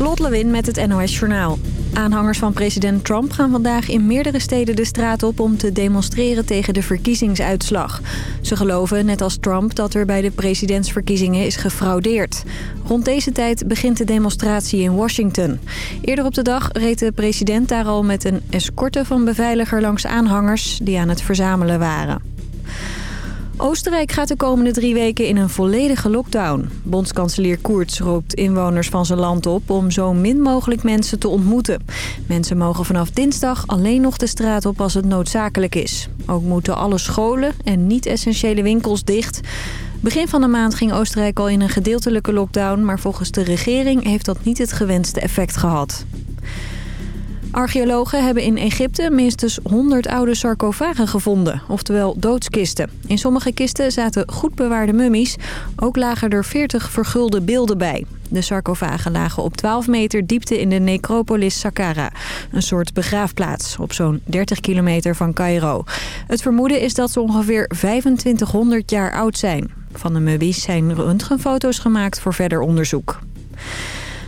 Lot Lewin met het NOS Journaal. Aanhangers van president Trump gaan vandaag in meerdere steden de straat op... om te demonstreren tegen de verkiezingsuitslag. Ze geloven, net als Trump, dat er bij de presidentsverkiezingen is gefraudeerd. Rond deze tijd begint de demonstratie in Washington. Eerder op de dag reed de president daar al met een escorte van beveiliger langs aanhangers... die aan het verzamelen waren. Oostenrijk gaat de komende drie weken in een volledige lockdown. Bondskanselier Koerts roept inwoners van zijn land op om zo min mogelijk mensen te ontmoeten. Mensen mogen vanaf dinsdag alleen nog de straat op als het noodzakelijk is. Ook moeten alle scholen en niet-essentiële winkels dicht. Begin van de maand ging Oostenrijk al in een gedeeltelijke lockdown... maar volgens de regering heeft dat niet het gewenste effect gehad. Archeologen hebben in Egypte minstens 100 oude sarcofagen gevonden, oftewel doodskisten. In sommige kisten zaten goed bewaarde mummies, ook lagen er 40 vergulde beelden bij. De sarcofagen lagen op 12 meter diepte in de necropolis Saqqara, een soort begraafplaats op zo'n 30 kilometer van Cairo. Het vermoeden is dat ze ongeveer 2500 jaar oud zijn. Van de mummies zijn röntgenfoto's gemaakt voor verder onderzoek.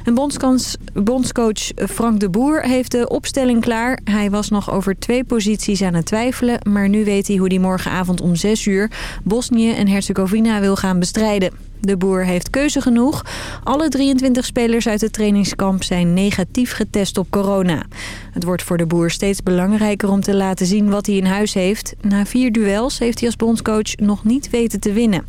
En bondscoach Frank de Boer heeft de opstelling klaar. Hij was nog over twee posities aan het twijfelen... maar nu weet hij hoe hij morgenavond om 6 uur... Bosnië en Herzegovina wil gaan bestrijden. De Boer heeft keuze genoeg. Alle 23 spelers uit het trainingskamp zijn negatief getest op corona. Het wordt voor de Boer steeds belangrijker om te laten zien wat hij in huis heeft. Na vier duels heeft hij als bondscoach nog niet weten te winnen.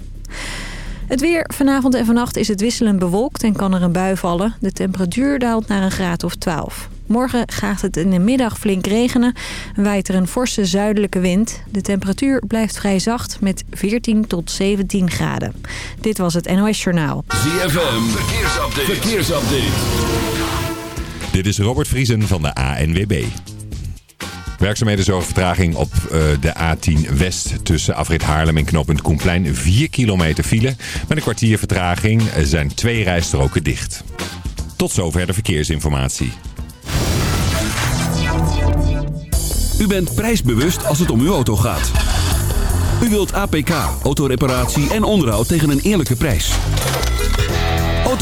Het weer vanavond en vannacht is het wisselend bewolkt en kan er een bui vallen. De temperatuur daalt naar een graad of 12. Morgen gaat het in de middag flink regenen. Waait er een forse zuidelijke wind. De temperatuur blijft vrij zacht met 14 tot 17 graden. Dit was het NOS Journaal. ZFM, verkeersupdate. verkeersupdate. Dit is Robert Vriesen van de ANWB. Werkzaamheden zorgen vertraging op uh, de A10 West tussen Afrit Haarlem en knooppunt Koenplein. 4 kilometer file. Met een kwartier vertraging zijn twee rijstroken dicht. Tot zover de verkeersinformatie. U bent prijsbewust als het om uw auto gaat. U wilt APK, autoreparatie en onderhoud tegen een eerlijke prijs.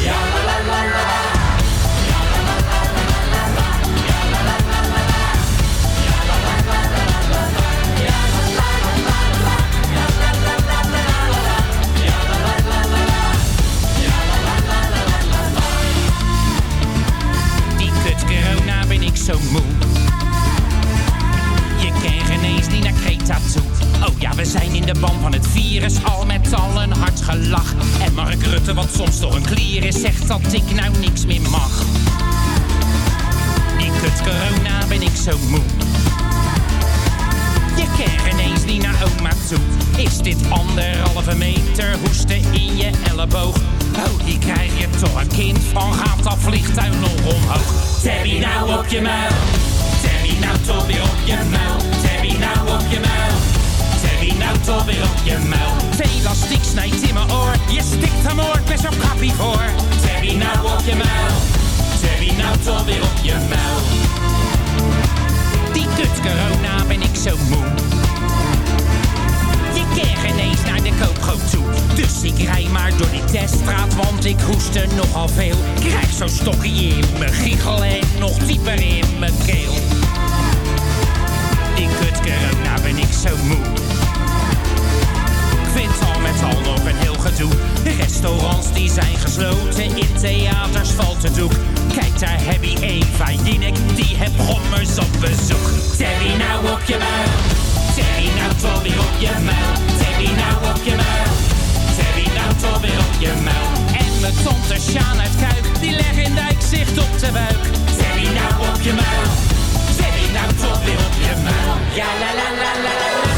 Die zijn in de ban van het virus, al met al een hard gelach. En Mark Rutte, wat soms toch een klier is, zegt dat ik nou niks meer mag. Die kut corona ben ik zo moe. Je kan geen eens niet naar oma toe. Is dit anderhalve meter hoesten in je elleboog? Oh, hier krijg je toch een kind van. Gaat dat vliegtuig nog omhoog? Tabby nou op je muil. Tabby nou toch weer op je muil. Tabby nou toch weer op je muil. Snijdt in mijn oor. Je stikt hem oor, best op kappie voor. Tabby nou op je muil. Tabby nou toch op je muil. Die kut corona ben ik zo moe. Je kan geen eens naar de koopgoot toe. Dus ik rij maar door die teststraat, want ik hoest er nogal veel. Krijg zo'n stokje in mijn giegel en nog dieper in mijn keel. Die kut corona ben ik zo moe. Ik vind al met al nog een heel gedoe. Restaurants die zijn gesloten, in theaters valt het doek. Kijk, daar heb je Eva Jinek, die heb gommers op bezoek. Terry nou op je muil, Terry nou toch weer op je muil. Terry nou op je muil, Terry nou toch weer op je muil. En mijn tante Sjaan uit Kuik, die leggen in dijk zicht op de buik. Terry nou op je muil, Terry nou toch weer op je muil. Ja la la la la. La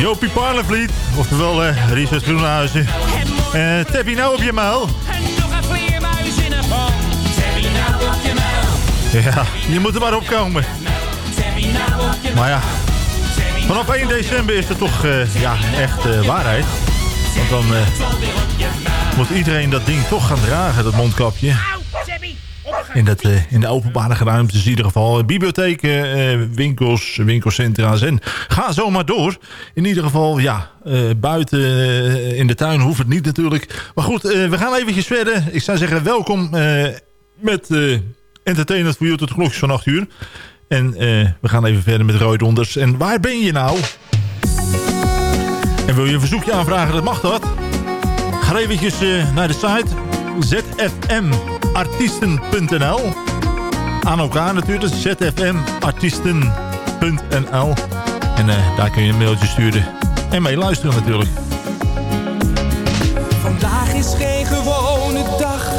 Jopie Parlevliet, oftewel uh, Richard Groenhuizen. Uh, Tabby nou op je muil. En nog in een nou op je muil. Ja, je moet er maar op je Maar ja, vanaf 1 december is het toch uh, ja, echt waarheid. Want dan moet iedereen dat ding toch gaan dragen, dat mondkapje. In, dat, uh, in de openbare ruimtes in ieder geval. Bibliotheken, uh, winkels, winkelcentra's en ga zo maar door. In ieder geval, ja, uh, buiten in de tuin hoeft het niet natuurlijk. Maar goed, we gaan eventjes verder. Ik zou zeggen welkom met Entertainment voor You tot klokjes van 8 uur. En we gaan even verder met Roy Donders. En waar ben je nou? En wil je een verzoekje aanvragen, dat mag dat. Ga eventjes naar de site zfmartiesten.nl Aan elkaar natuurlijk, zfmartiesten.nl En uh, daar kun je een mailtje sturen en mee luisteren natuurlijk. Vandaag is geen gewone dag.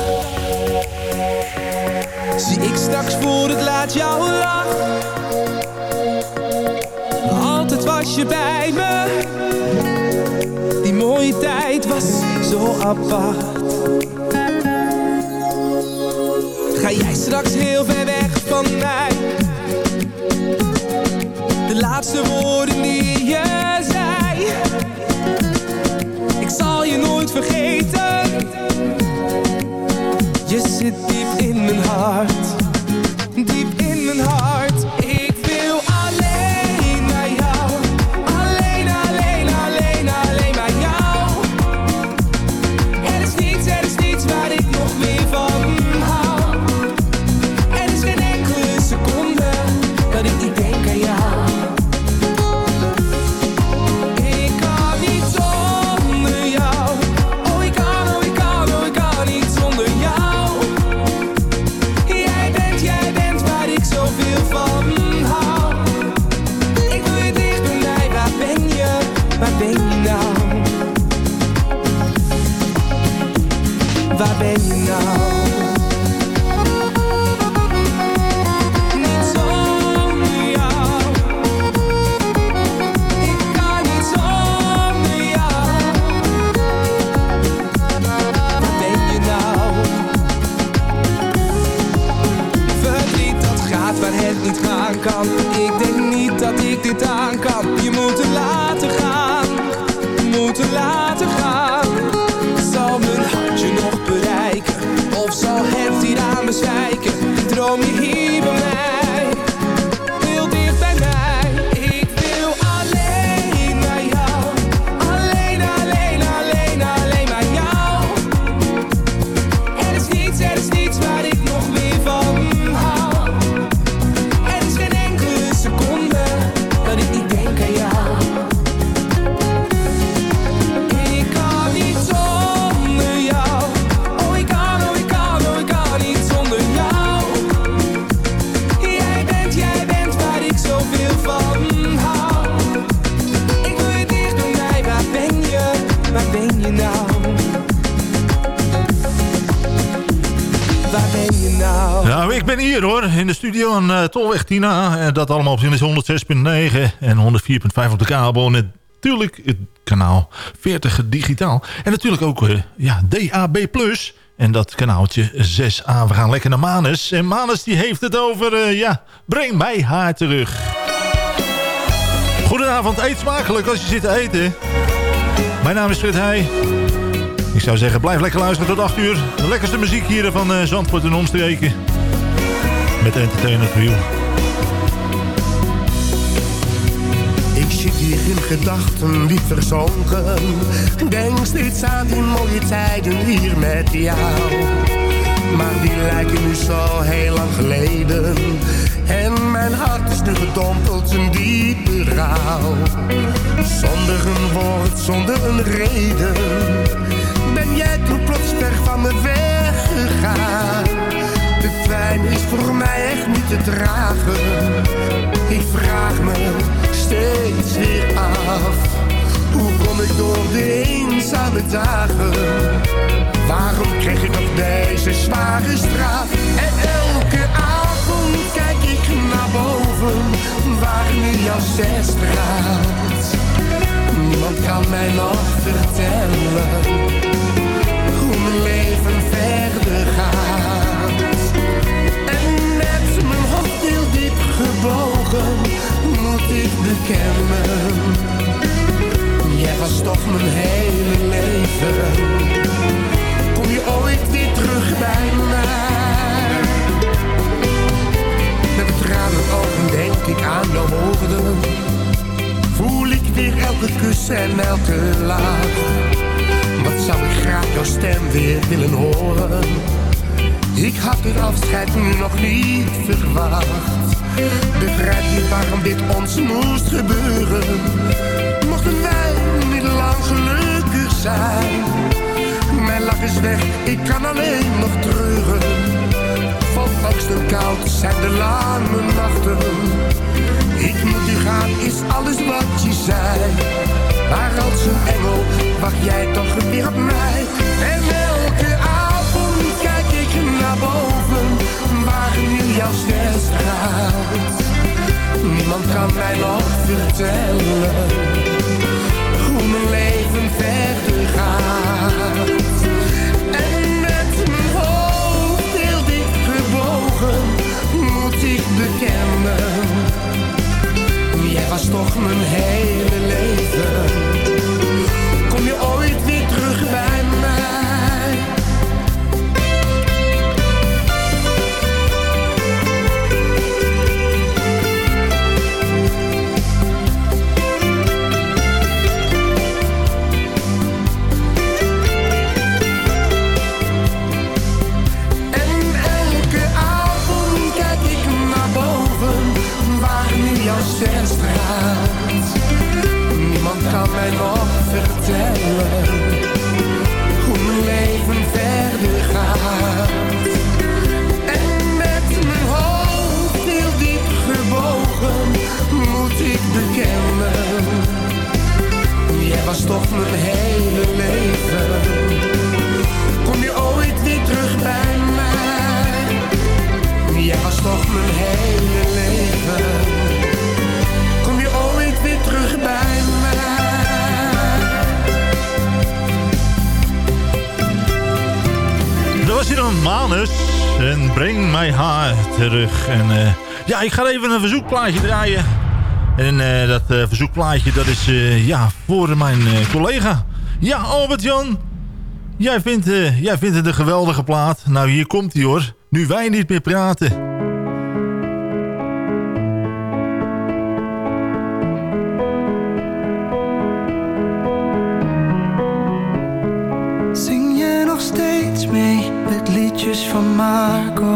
Zie ik straks voor het laat jouw lach. Altijd was je bij me. Die mooie tijd was zo apart. Ga jij straks heel ver weg van mij? De laatste woorden die je zei. Ik zal je nooit vergeten. Je zit diep in mijn hart. Diep in mijn hart studio aan uh, Tolweg dat allemaal op zin 106.9 en 104.5 op de kabel. Natuurlijk het kanaal 40 digitaal. En natuurlijk ook uh, ja, DAB+. En dat kanaaltje 6A. We gaan lekker naar Manus. En Manus die heeft het over, uh, ja, breng mij haar terug. Goedenavond, eet smakelijk als je zit te eten. Mijn naam is Frit Heij. Ik zou zeggen, blijf lekker luisteren tot 8 uur. De lekkerste muziek hier van uh, Zandvoort en omstreken. Met Entertainment for You. Ik zit hier in gedachten diep verzonken. Denk steeds aan die mooie tijden hier met jou. Maar die lijken nu zo heel lang geleden. En mijn hart is nu gedompeld in diepe rouw. Zonder een woord, zonder een reden. Ben jij toen plots ver van me weggegaan. De pijn is voor mij echt niet te dragen. Ik vraag me steeds weer af. Hoe kom ik door de eenzame dagen? Waarom kreeg ik nog deze zware straf? En elke avond kijk ik naar boven, waar nu jouw zes straalt. Niemand kan mij nog vertellen hoe mijn leven verder gaat. En met mijn hoofd heel diep gebogen moet ik bekennen. Jij was toch mijn hele leven. Kom je ooit weer terug bij mij? Met tranen ogen denk ik aan de woorden voel ik weer elke kus en elke laag. Wat zou ik graag jouw stem weer willen horen. Ik had dit afscheid nu nog niet verwacht. Begrijp niet waarom dit ons moest gebeuren. Mochten wij niet lang gelukkig zijn. Mijn lach is weg, ik kan alleen nog treuren. Van en koud zijn de lange nachten ik moet nu gaan, is alles wat je zei. Maar als een engel wacht jij toch weer op mij. En elke naar boven, waar nu jouw ster straalt. Niemand kan mij nog vertellen, hoe mijn leven verder gaat. En met mijn hoofd heel dicht gebogen, moet ik bekennen Jij was toch mijn hele leven. Vertellen hoe mijn leven verder gaat. En met mijn hoofd heel diep gebogen moet ik bekennen. Jij was toch mijn hele leven. Kom je ooit weer terug bij mij? Jij was toch mijn hele leven. Manus. En breng mij haar terug. En eh, ja, ik ga even een verzoekplaatje draaien. En eh, dat eh, verzoekplaatje dat is ja, voor mijn collega. Ja, Albert-Jan. Jij, vindt, jij vindt het een geweldige plaat. Nou, hier komt hij hoor. Nu wij niet meer praten. Van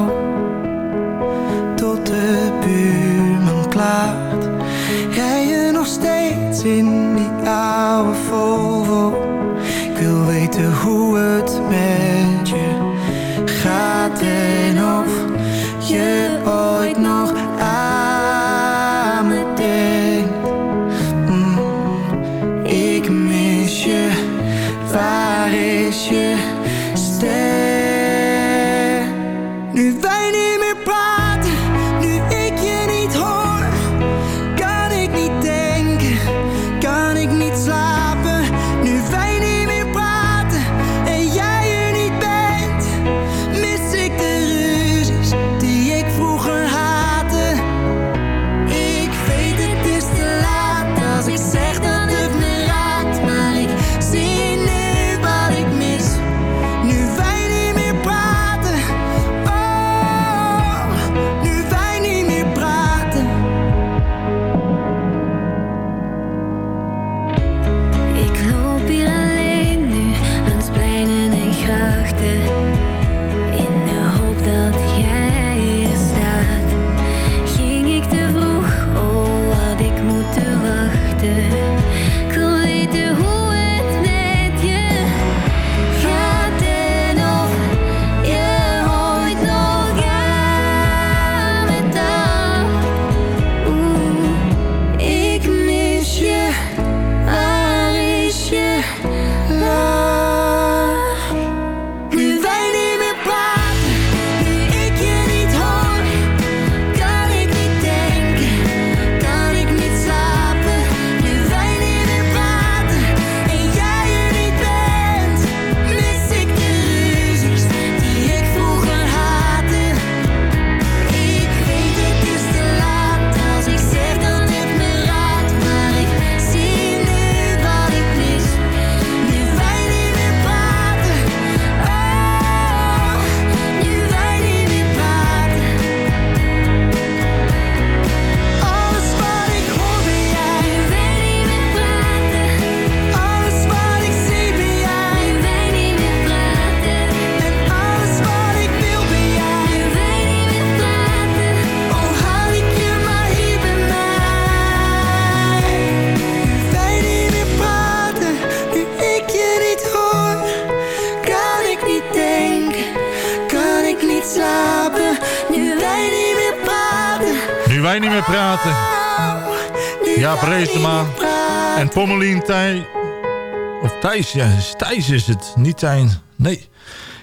is het, niet Tijn. Nee.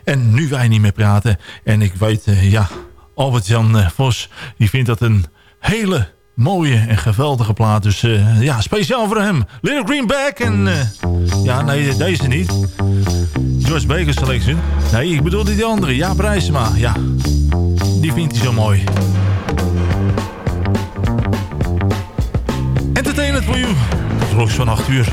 En nu wij niet meer praten. En ik weet, uh, ja, Albert-Jan uh, Vos, die vindt dat een hele mooie en geweldige plaat. Dus uh, ja, speciaal voor hem. Little Greenback en... ja, nee, deze niet. George Baker Selection. Nee, ik bedoel die andere. Ja, Brijsema. Ja, die vindt hij zo mooi. Entertainment for you. Tot van 8 uur.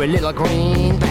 Track for a little greenback.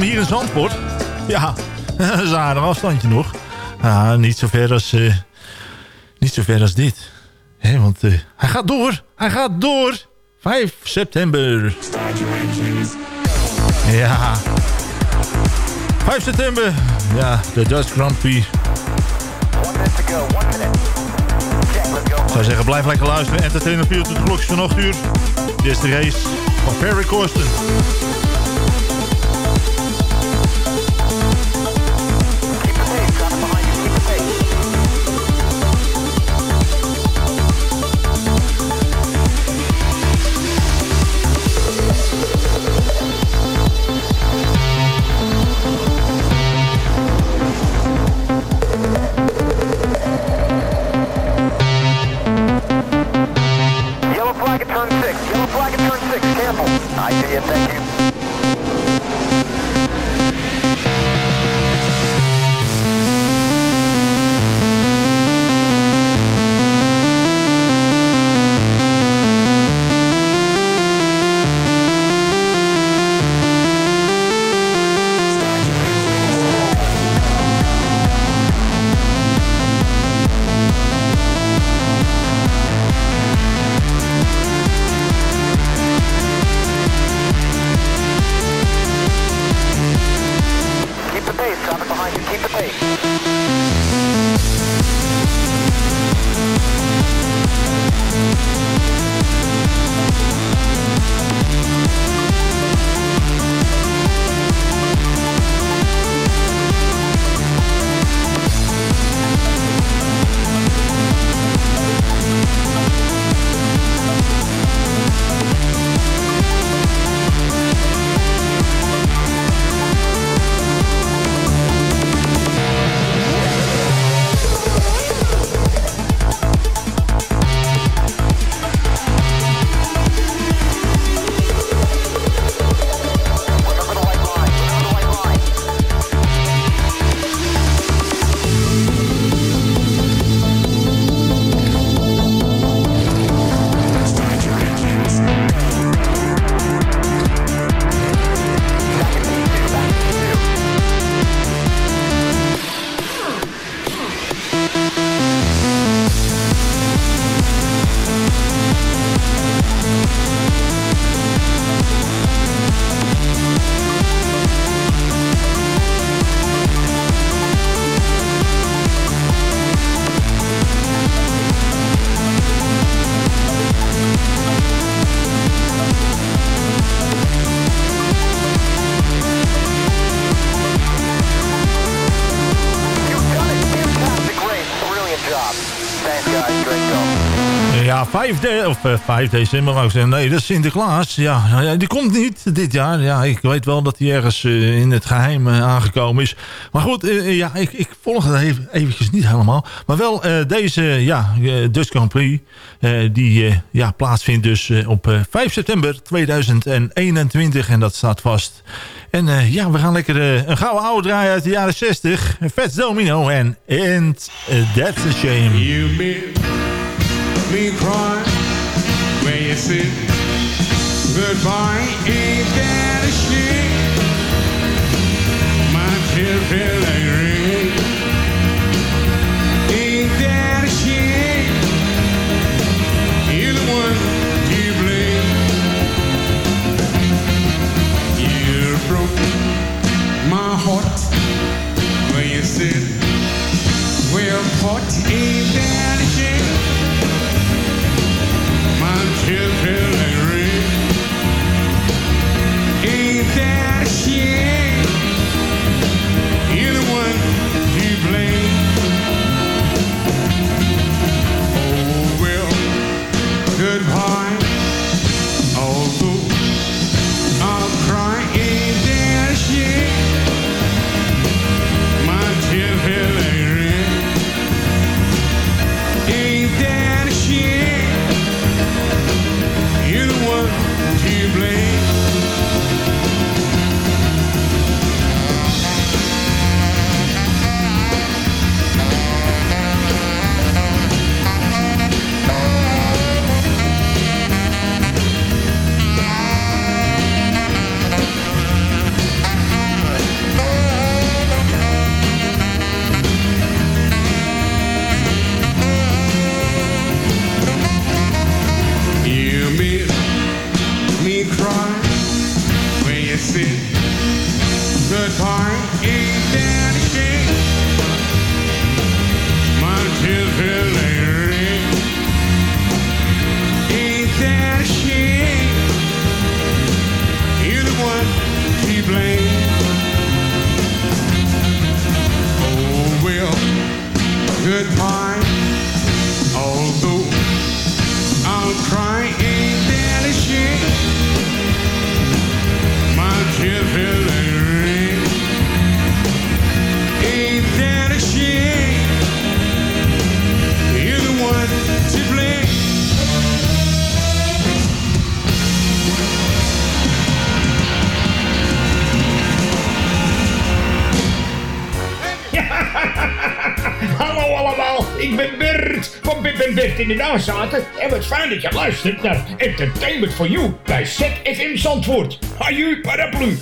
Hier in Zandvoort. Ja, dat is een aardig afstandje nog. Ah, niet zo ver als, eh, niet zo ver als dit. Hè, want eh, hij gaat door, hij gaat door. 5 september. Ja. 5 september. Ja, de Dutch Grand Prix. Ik zou zeggen, blijf lekker luisteren. Entertainment Field tot de klokjes van 8 uur. Dit is de race van Perry Corsten. Of, eh, 5 december wou ik zeggen. Nee, dat is Sinterklaas. Ja, nou ja, die komt niet dit jaar. Ja, ik weet wel dat hij ergens eh, in het geheim eh, aangekomen is. Maar goed, eh, ja, ik, ik volg het even, eventjes niet helemaal. Maar wel eh, deze ja, eh, Dutch Grand Prix. eh, die eh, ja, plaatsvindt dus eh, op eh, 5 september 2021. En dat staat vast. En eh, ja, we gaan lekker eh, een gouden oude draaien uit de jaren 60. Fats Domino en eh, That's a Shame. You me cry when you said goodbye. Ain't In de nazaten. En wat fijn dat je luistert naar Entertainment for You bij ZFM Zandvoort. Haju paraplu.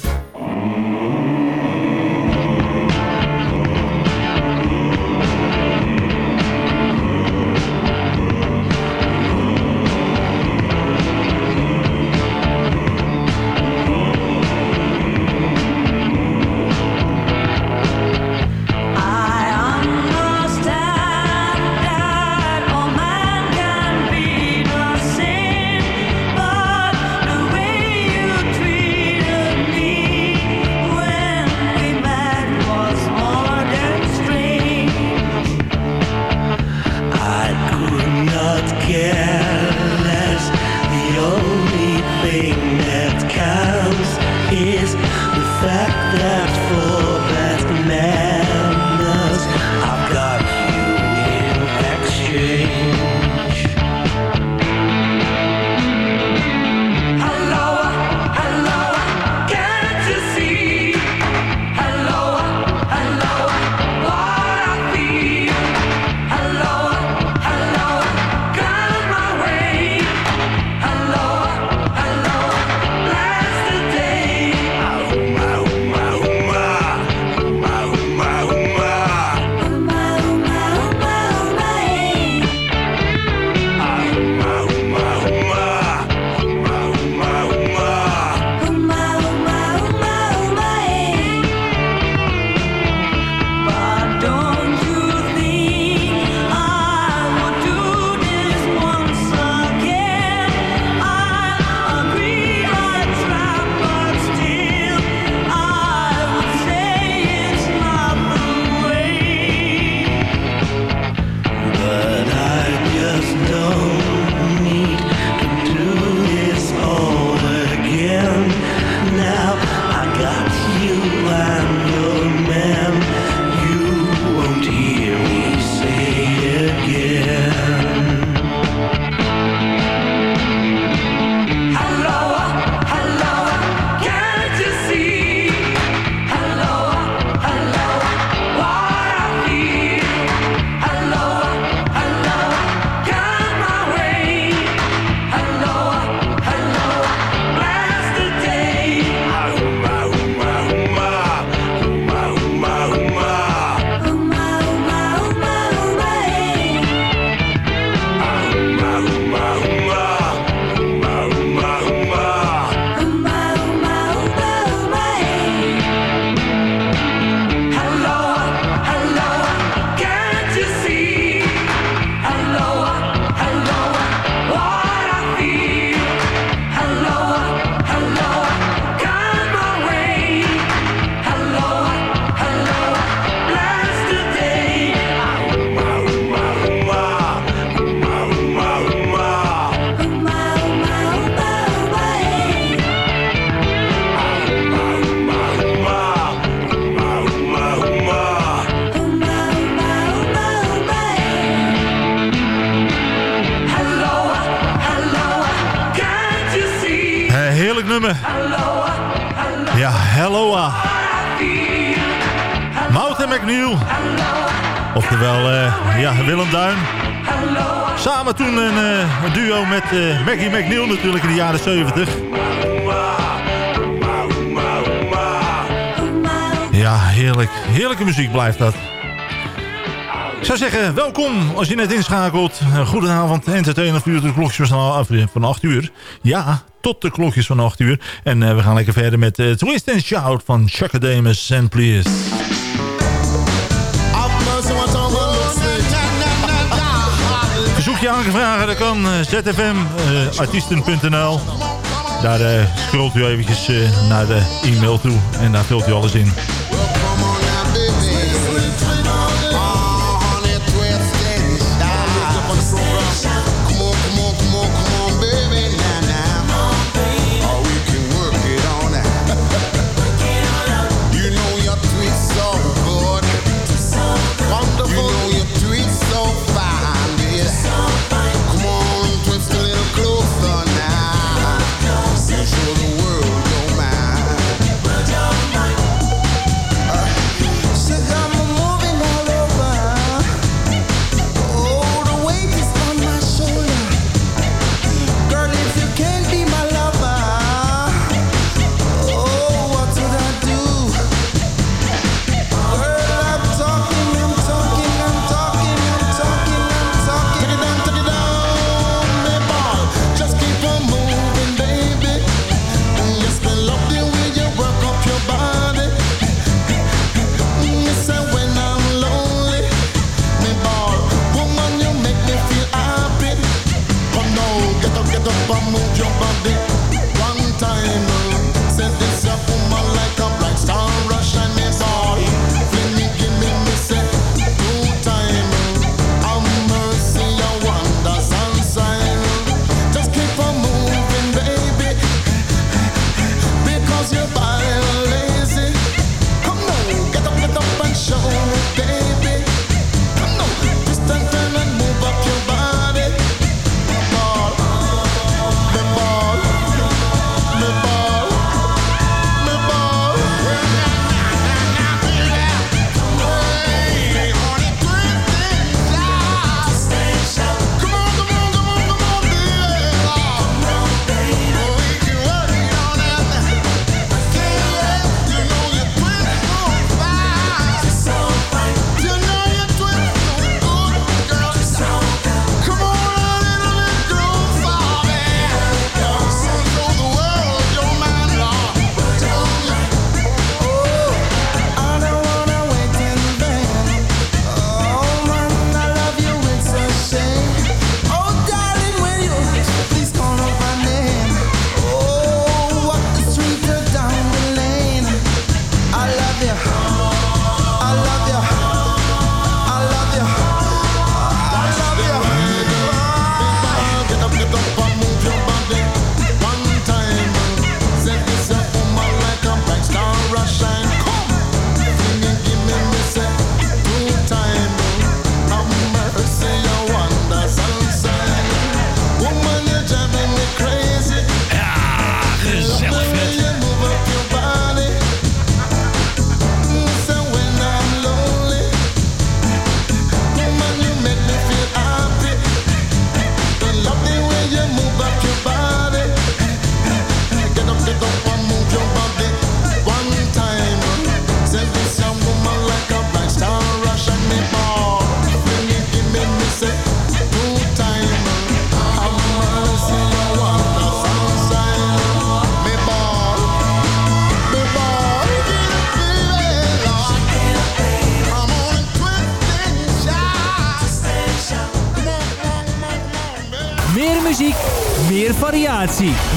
Samen toen een, uh, een duo met uh, Maggie McNeil natuurlijk in de jaren 70. Ja, heerlijk. Heerlijke muziek blijft dat. Ik zou zeggen, welkom als je net inschakelt. Goedenavond, entertainer vuur de klokjes van, van 8 uur. Ja, tot de klokjes van 8 uur. En uh, we gaan lekker verder met uh, Twist and Shout van Chaka Damus and Please. Je aangevragen, dat kan uh, zfmartiesten.nl. Daar uh, scrolt u eventjes naar de e-mail toe en daar vult u alles in.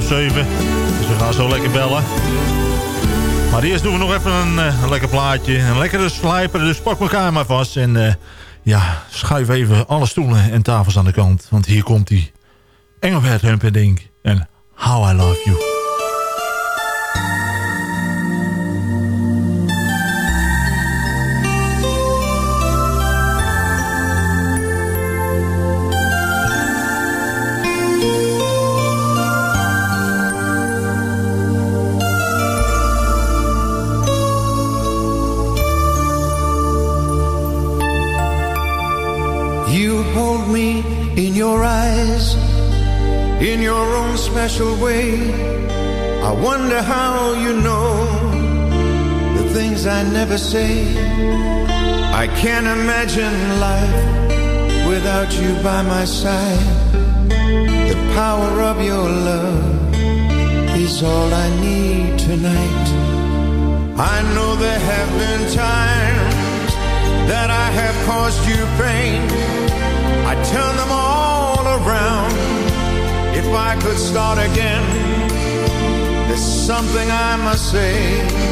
Zeven. Dus we gaan zo lekker bellen. Maar eerst doen we nog even een, eh, lekker plaatje. Een lekkere slijper, dus pak elkaar maar vast. En eh, ja, schuif even alle stoelen en tafels aan de kant. Want hier komt die Engelbert Humperdinck en How I Love. You I can't imagine life without you by my side. The power of your love is all I need tonight. I know there have been times that I have caused you pain. I turn them all around. If I could start again, there's something I must say.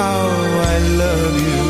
how I love you.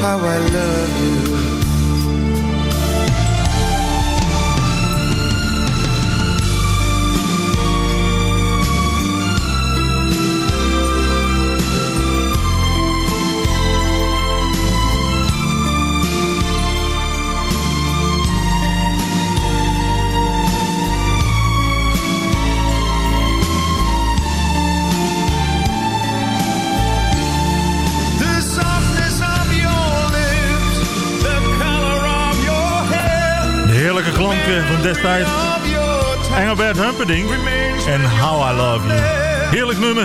how I love you. Klanken van destijds. Engelbert Humperdinck en How I Love You. Heerlijk nummer.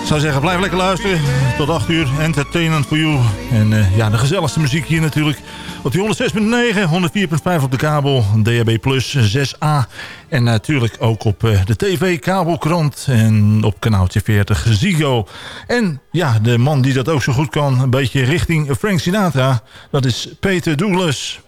Ik zou zeggen, blijf lekker luisteren. Tot 8 uur. Entertainment for you. En eh, ja, de gezelligste muziek hier natuurlijk. Op die 106.9, 104.5 op de kabel. DHB Plus 6A. En natuurlijk ook op eh, de tv, kabelkrant. En op kanaaltje 40 Zigo. En ja, de man die dat ook zo goed kan. Een beetje richting Frank Sinatra. Dat is Peter Douglas.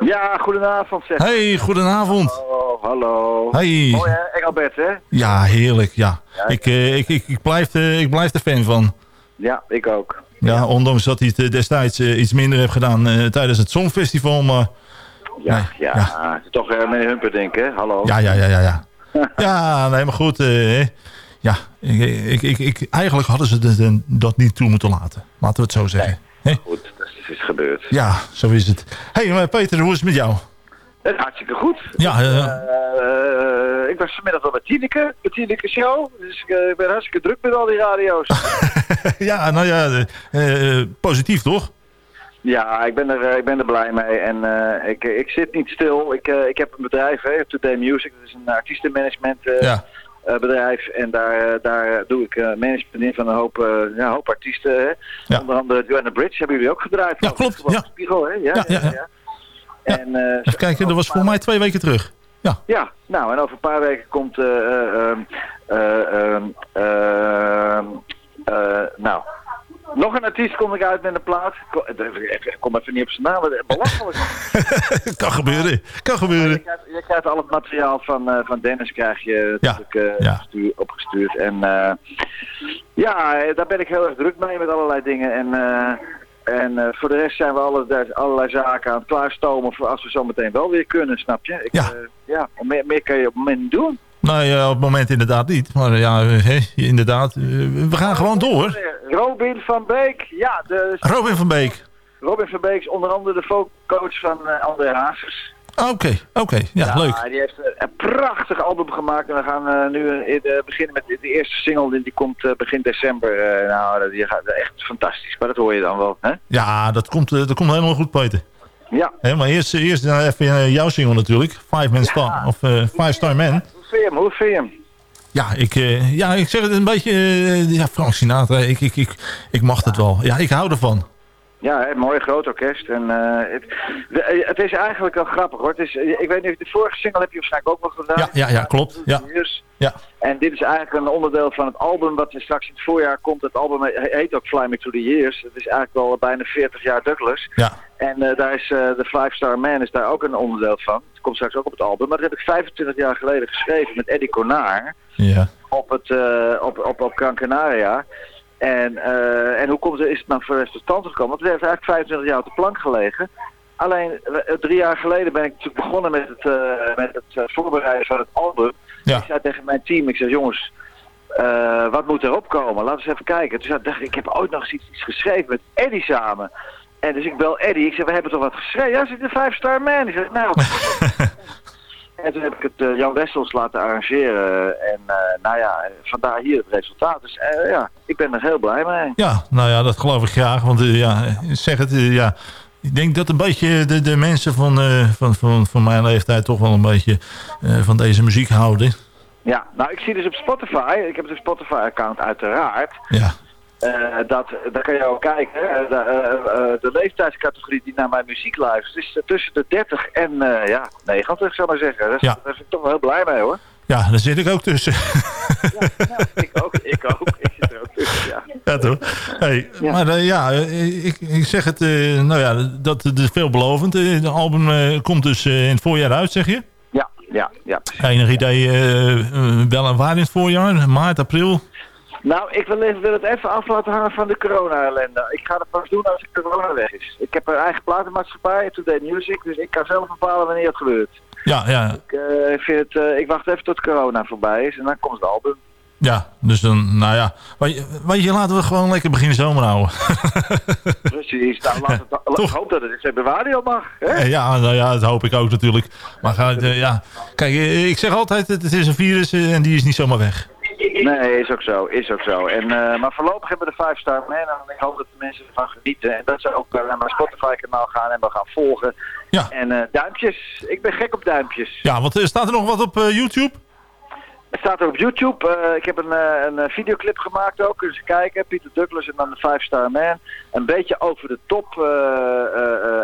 Ja, goedenavond zeg. Hey, goedenavond. Hallo, hallo. Hey. Mooi hè, Engelbert hè? Ja, heerlijk. Ja. Ja, Ik, eh, ik, ik, ik, blijf, eh, ik blijf er fan van. Ja, ik ook. Ja, ondanks dat hij het eh, destijds eh, iets minder heeft gedaan eh, tijdens het Songfestival. Maar Ja, Nee, ja, ja. toch uh, meneer Humperdinck, hè? Hallo. ja, ja, ja, ja. Ja, ja nee, maar goed. ja, ik, ik, ik, eigenlijk hadden ze de- dat niet toe moeten laten. Laten we het zo zeggen. Hè? Goed, dat is, gebeurd. Ja, zo is het. Hé, hey, maar Peter, hoe is het met jou? Het hartstikke goed. Ja, eh, ik was vanmiddag wel bij Tineke, bij Tineke Show. Dus ik eh, ben hartstikke druk met al die radio's. ja, nou ja, eh, positief toch? ja, ik ben, er, ik ben er blij mee. En ik, ik zit niet stil. Ik, ik heb een bedrijf, hè, Today Music. Dat is een artiestenmanagement Ja. bedrijf. En daar, daar doe ik management in van een hoop, ja, een hoop artiesten. Hè. Onder andere Joanna Bridge hebben jullie ook gedraaid. Ja, klopt, ja. Spiegel, hè? Ja, Ja, ja, ja. En, eh, Even kijken, dat was voor mij twee weken terug. Ja, Ja, nou en over een paar weken komt, eh eh, ehm, eh, ehm, ehm, eh, nou, nog een artiest kom ik uit met een plaat. Ik kom- kom even niet op zijn naam, maar belachelijk. kan gebeuren. Kan gebeuren. Je krijgt, je krijgt al het materiaal van, van Dennis krijg je ja. opgestuurd- opgestuurd. En ja, daar ben ik heel erg druk mee met allerlei dingen. En, en eh, voor de rest zijn we allerlei, allerlei zaken aan het klaarstomen voor als we zo meteen wel weer kunnen, snap je? Ik, Ja. eh, ja, meer, meer kan je op het moment niet doen. Nou ja, op het moment inderdaad niet. Maar ja, eh, inderdaad, eh, we gaan gewoon door. Robin van Beek, ja, de, Robin van Beek. Robin van Beek is onder andere de vocalcoach van eh André Hazes. Oké, oké. Ja, leuk. Die heeft eh, een prachtig album gemaakt en we gaan eh, nu eh, beginnen met de, eerste single, die, komt begin december. Nou, die gaat echt fantastisch, maar dat hoor je dan wel, hè? Ja, dat komt, dat komt helemaal goed, Peter. Ja. Maar eerst, eerst nou even jouw single natuurlijk. Five Man Star. Of Five Star Man. Hoe vind je hem? Hoe vind je hem? Ja, ik, ja, ik zeg het een beetje... ja, Frank Sinatra. Ik, ik, ik, ik mag het wel. Ja, ik hou ervan. Ja, een mooi groot orkest. En, eh, het, de- eh, het is eigenlijk wel grappig hoor. Het is, eh, ik weet niet, de vorige single heb je waarschijnlijk ook wel gedaan. Ja, ja, ja klopt. Ja, ja. En dit is eigenlijk een onderdeel van het album wat straks in het voorjaar komt. Het album he- heet ook Fly Me to the Years. Het is eigenlijk al bijna 40 jaar Douglas. Ja. En daar is de Five Star Man is daar ook een onderdeel van. Het komt straks ook op het album. Maar dat heb ik 25 jaar geleden geschreven met Eddie Cornaar Ja. op, het, op, op, op Gran Canaria. En, eh, en hoe komt het, is het nou voor de tot stand gekomen? Want het heeft eigenlijk 25 jaar op de plank gelegen. Alleen eh, drie jaar geleden ben ik natuurlijk begonnen met het, eh, met het voorbereiden van het album. Ja. Ik zei tegen mijn team, ik zei jongens, wat moet erop komen? Laten we eens even kijken. Toen zei- dacht ik, ik heb ooit nog eens iets, iets geschreven met Eddie samen. En dus ik bel Eddie, ik zeg, we hebben toch wat geschreven? Ja, zit de Five Star Man. Ik zeg, nou... En toen heb ik het eh, Jan Wessels laten arrangeren. En eh, nou ja, vandaar hier het resultaat. Dus eh, ja, ik ben er heel blij mee. Ja, nou ja, dat geloof ik graag. Want ja, zeg het, ja. Ik denk dat een beetje de, de mensen van, van, van, van mijn leeftijd toch wel een beetje van deze muziek houden. Ja, nou ik zie dus op Spotify, ik heb dus een Spotify-account uiteraard. Ja. Eh, dat, daar kan je ook kijken. De, eh, eh, de leeftijdscategorie die naar mijn muziek luistert is tussen de 30 en ja, 90 zou ik maar zeggen. Dus Ja. Daar ben ik toch wel heel blij mee hoor. Ja, daar zit ik ook tussen. Ik ook, ik ook. Ik zit er ook tussen, ja. Ja, toch? Hey, Maar ja, ik, ik zeg het, nou ja, dat, dat is veelbelovend. De album komt dus in het voorjaar uit, zeg je? Ja, ja, ja. Enig idee wel en waar in het voorjaar? Maart, april? Nou, ik wil, even- wil het even af laten hangen van de corona-ellende. Ik ga het pas doen als de corona weg is. Ik heb een eigen platenmaatschappij, Today Music, dus ik kan zelf bepalen wanneer het gebeurt. Ja, ja, Ik, eh, vind het, eh, ik wacht even tot corona voorbij is en dan komt het album. ja. Dus dan, nou ja. Weet je, laten we gewoon lekker begin zomer houden. Precies, nou, laat het, ik hoop dat het in februari al mag. Hè? Eh, Ja, nou ja, dat hoop ik ook natuurlijk. Maar ga, ja. Kijk, ik zeg altijd, het, is een virus en die is niet zomaar weg. Nee, is ook zo, is ook zo. En, eh, maar voorlopig hebben we de 5 Star Man en ik hoop dat de mensen ervan genieten. En dat ze ook eh, naar mijn Spotify kanaal gaan en we gaan volgen. Ja. En eh, duimpjes, ik ben gek op duimpjes. Ja, want staat er nog wat op YouTube? Het staat er op YouTube. Ik heb een, een videoclip gemaakt ook. Kunnen ze kijken. Pieter Douglas en dan de 5 Star Man. Een beetje over de top.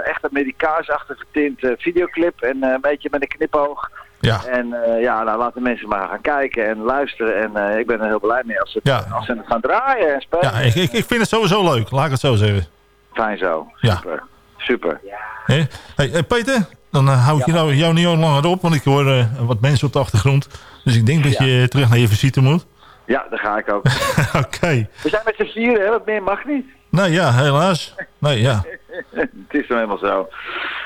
echt Amerikaans-achtige tint eh, videoclip. En een beetje met een knipoog. Ja. En eh, ja, nou, laten mensen maar gaan kijken en luisteren. En eh, ik ben er heel blij mee als ze, Ja. als ze het gaan draaien en spelen. Ja, ik, ik, ik vind het sowieso leuk. Laat ik het zo zeggen. Fijn zo. Ja. Super. Super. Hè? Hey, eh, Peter, dan hou ik je nou, jou niet langer op, want ik hoor eh, wat mensen op de achtergrond. Dus ik denk dat Ja. je terug naar je visite moet. Ja, daar ga ik ook. Oké. We zijn met z'n vieren, hè? Wat meer mag niet. Nou ja, helaas. Nee, ja. het is nou helemaal zo.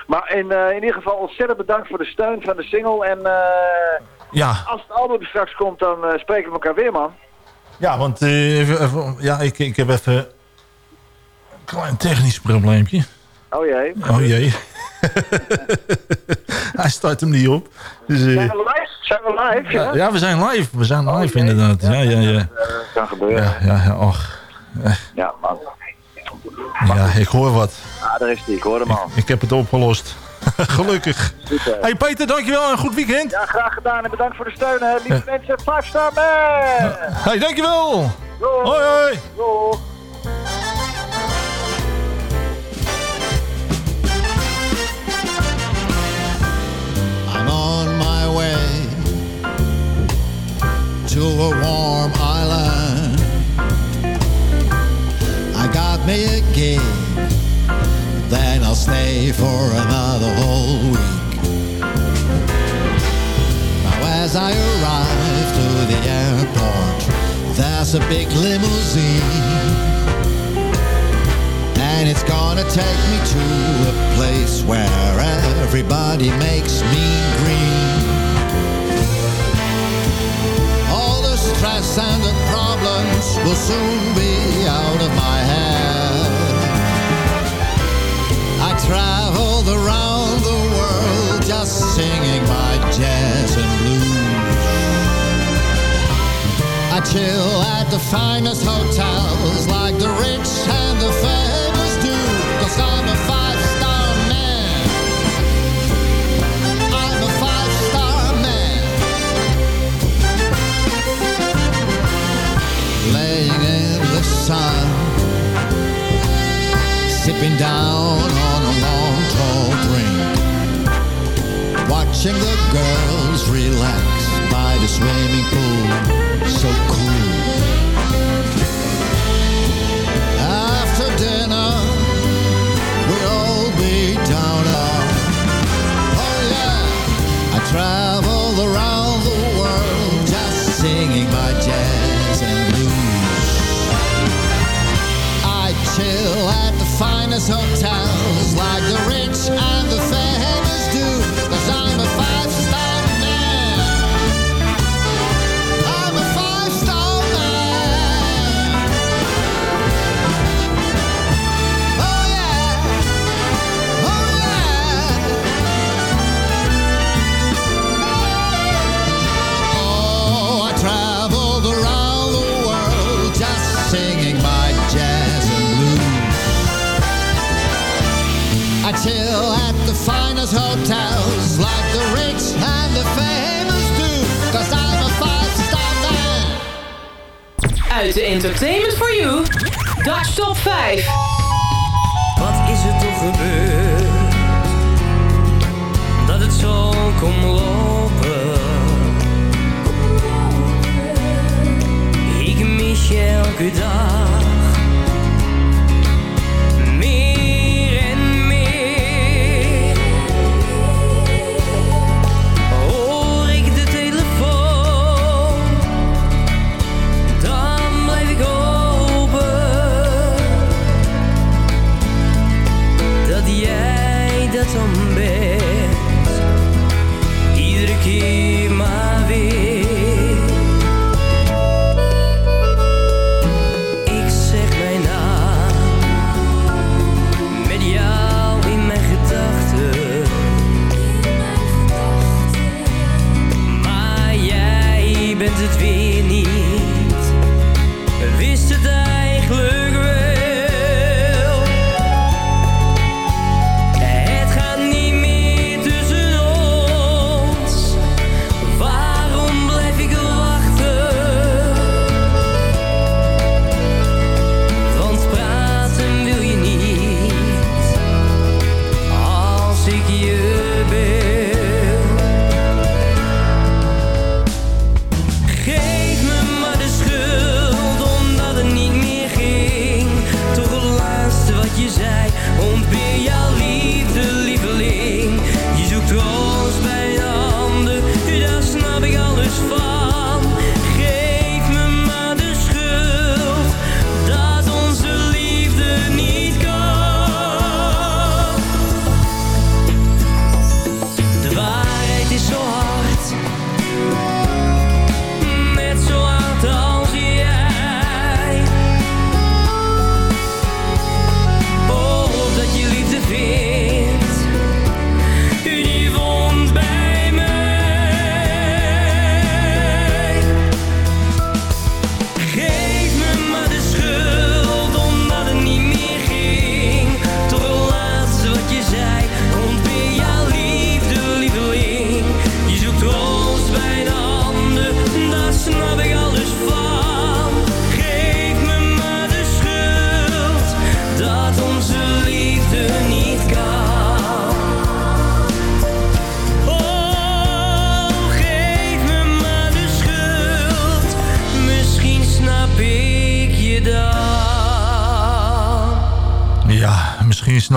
Maar in, eh, in ieder geval ontzettend bedankt voor de steun van de single. En eh, Ja. als het album straks komt, dan eh, spreken we elkaar weer, man. Ja, want even- even- ja, ik, ik heb even een klein technisch probleempje. Oh jee. Oh jee. Hij start hem niet op. Dus, Zijn we live? Zijn we live? ja, ja, we zijn live. We zijn live inderdaad. Ja, ja, ja. Dat kan gebeuren. Ja, ja, ja, och. Ja, man. Ja, ik hoor wat. Ah, daar is die. Ik hoor hem al. Ik heb het opgelost. Gelukkig. Super. Hey Peter, dankjewel en een goed weekend. Ja, graag gedaan en bedankt voor de steun, hè. Lieve mensen, 5 star man! Hey, dankjewel. Doei. Hoi, hoi. Doei. I'm on my way to a warm I got me a gig, then I'll stay for another whole week. Now, as I arrive to the airport, there's a big limousine. And it's gonna take me to a place where everybody makes me green. All the stress and the problems will soon be out of my head. Traveled around the world just singing my jazz and blues. I chill at the finest hotels like the rich and the famous do. Cause I'm a five star man. I'm a five star man. Laying in the sun, sipping down Watching the girls relax by the swimming pool, so cool. After dinner, we'll all be down on. Oh yeah, I travel around the world just singing my jazz and blues. I chill at the finest hotels De Entertainment for You, Dutch Top 5. Wat is er toch gebeurd? Dat het zo kon lopen. Ik mis je elke dag.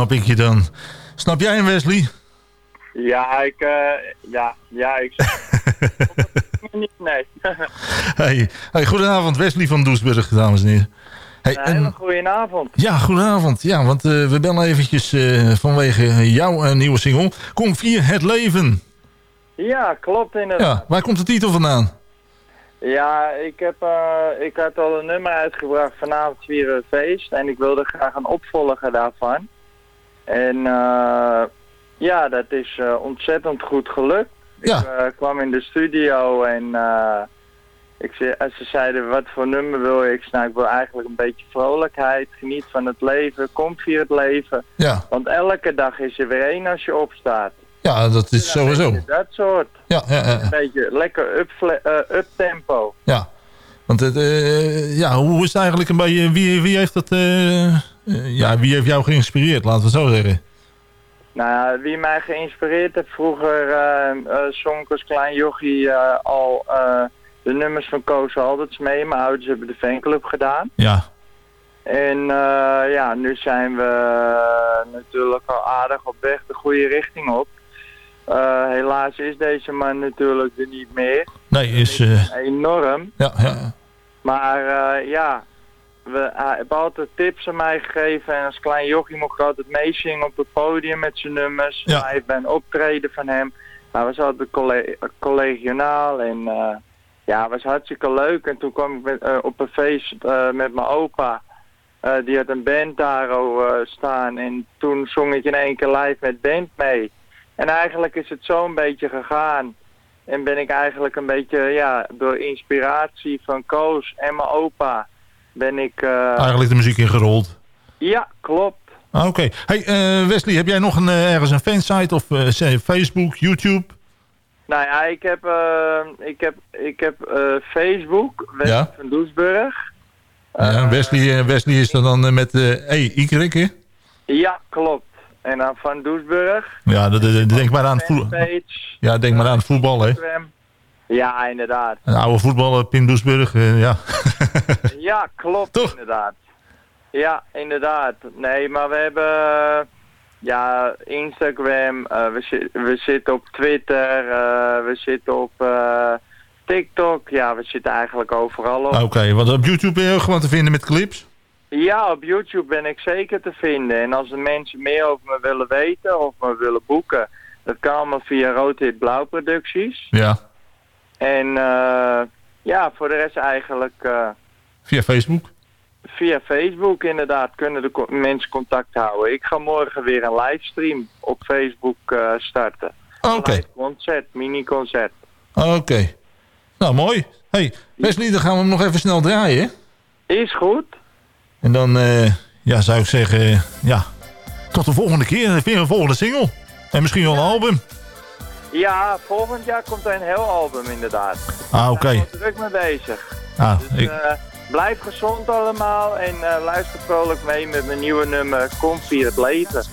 Snap ik je dan. Snap jij hem, Wesley? Ja, ik, eh, ja, ja, ik... niet, nee. Hey, hey, goedenavond, Wesley van Doesburg, dames en heren. Hey, Een hele en- goede avond. ja, goedenavond. Ja, want eh, we bellen eventjes eh, vanwege jouw nieuwe single. Kom via het leven. Ja, klopt inderdaad. Ja, waar komt de titel vandaan? Ja, ik, heb, ik had al een nummer uitgebracht vanavond vieren we feest en ik wilde graag een opvolger daarvan. En eh, ja, dat is eh, ontzettend goed gelukt. Ja. Ik eh, kwam in de studio en ik en ze zeiden wat voor nummer wil je? Ik nou, ik wil eigenlijk een beetje vrolijkheid, geniet van het leven, kom vier het leven. Ja, Want elke dag is er weer één als je opstaat. ja dat is sowieso. Dat soort. Ja, ja, ja. Een beetje lekker up, up tempo. Ja, want het, ja, hoe is het eigenlijk een beetje, wie, wie heeft dat, ja, wie heeft jou geïnspireerd, laten we het zo zeggen. Nou ja, wie mij geïnspireerd heeft vroeger, eh eh, zong ik als klein jochie eh, al eh, de nummers van Koos Alderts mee. Mijn ouders hebben de fanclub gedaan. Ja, En eh, ja, nu zijn we eh, natuurlijk al aardig op weg de goede richting op. Eh, helaas is deze man natuurlijk er niet meer. nee, is, eh, Enorm. ja, ja, Maar eh, ja, we, hij heeft altijd tips aan mij gegeven. En als klein jochie mocht ik altijd meezingen op het podium met zijn nummers. Ja. Hij heeft bij een optreden van hem. Hij was altijd colle- collegiaal en eh, ja, was hartstikke leuk. En toen kwam ik met, eh, op een feest eh, met mijn opa. Eh, die had een band daar oh, eh, staan en toen zong ik in één keer live met band mee. En eigenlijk is het zo een beetje gegaan. En ben ik eigenlijk een beetje, ja, door inspiratie van Koos en mijn opa, ben ik... eh, eigenlijk de muziek ingerold. Ja, klopt. Ah, Oké. Hey, eh, Wesley, heb jij nog een, eh, ergens een fansite of eh, Facebook, YouTube? Nou ja, ik heb, eh, ik heb, ik heb eh, Facebook, Wesley Ja. van Doesburg. ja, Wesley, eh, Wesley is er dan eh, met eh E, hè? Ja, klopt. En dan van Doesburg. Ja, dat, denk maar aan het voetbal. Ja, denk maar aan het voetbal, hè? Instagram. Ja, inderdaad. Een oude voetballer, Pim Doesburg, eh, ja. Ja, klopt inderdaad. Ja, inderdaad. Nee, maar we hebben eh, ja, Instagram, eh, we, zi- we zitten op Twitter, we zitten op TikTok. Ja, we zitten eigenlijk overal op. Oké, want op YouTube ben je ook gewoon te vinden met clips? Ja, op YouTube ben ik zeker te vinden. En als de mensen meer over me willen weten of me willen boeken, dat kan allemaal via Roodhit Blauw Producties. Ja. En eh, ja, voor de rest eigenlijk eh, Via Facebook? via Facebook inderdaad kunnen de co- mensen contact houden. Ik ga morgen weer een livestream op Facebook eh, starten. Oké. Live concert, mini-concert. Oké. Nou, mooi. Hey, Wesley, dan gaan we hem nog even snel draaien. Is goed. En dan ja, zou ik zeggen, ja, tot de volgende keer. Weer een volgende single. En misschien wel een album. Ja, volgend jaar komt er een heel album inderdaad. Ah, oké. Ik ben druk mee bezig. Ah, Dus ik, eh, blijf gezond allemaal en eh, luister vrolijk mee met mijn nieuwe nummer Kom via het leven.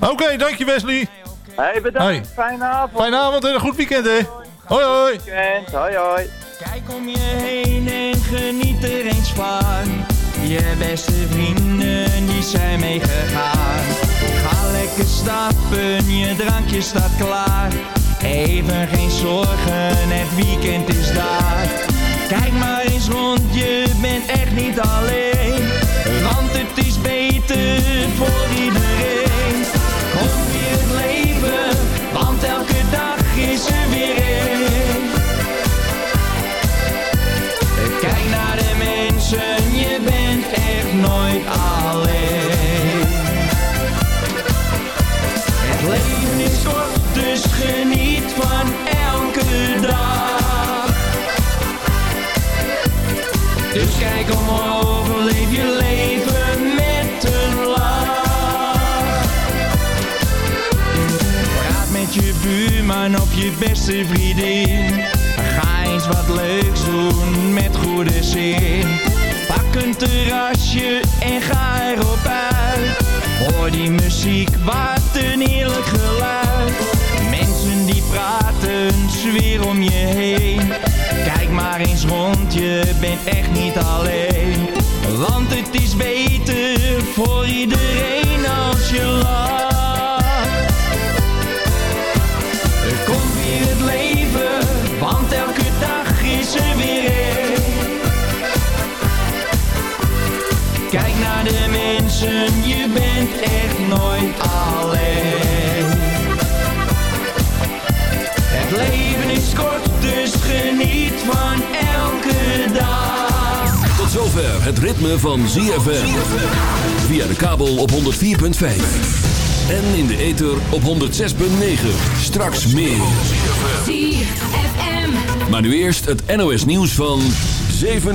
Oké, dank je Wesley. Hey, bedankt. Hey. Fijne avond. Fijne avond en een goed weekend, hè. Hoi, hoi. Weekend. Hoi, hoi. Kijk om je heen en geniet er eens van. Je beste vrienden die zijn meegegaan. Ga lekker stappen, je drankje staat klaar. Even geen zorgen, het weekend is daar. Kijk maar eens rond, je bent echt niet alleen. Want het is beter voor iedereen. Kom weer het leven, want elke dag is er weer één. Kijk naar de mensen, je bent echt nooit alleen. Het leven is kort, dus geniet van elke dag. Dus kijk omhoog, leef je leven met een lach. Praat met je buurman of je beste vriendin. Ga eens wat leuks doen met goede zin. Pak een terrasje en ga erop uit. Hoor die muziek, wat een heerlijk geluid. Die praten, sfeer om je heen. Kijk maar eens rond, je bent echt niet alleen. Want het is beter voor iedereen als je lacht. Er komt weer het leven, want elke dag is er weer een. Kijk naar de mensen, je bent echt nooit alleen. Leven is kort, dus geniet van elke dag. Tot zover het ritme van ZFM. Via de kabel op 104.5. En in de ether op 106.9. Straks meer. ZFM. Maar nu eerst het NOS nieuws van 7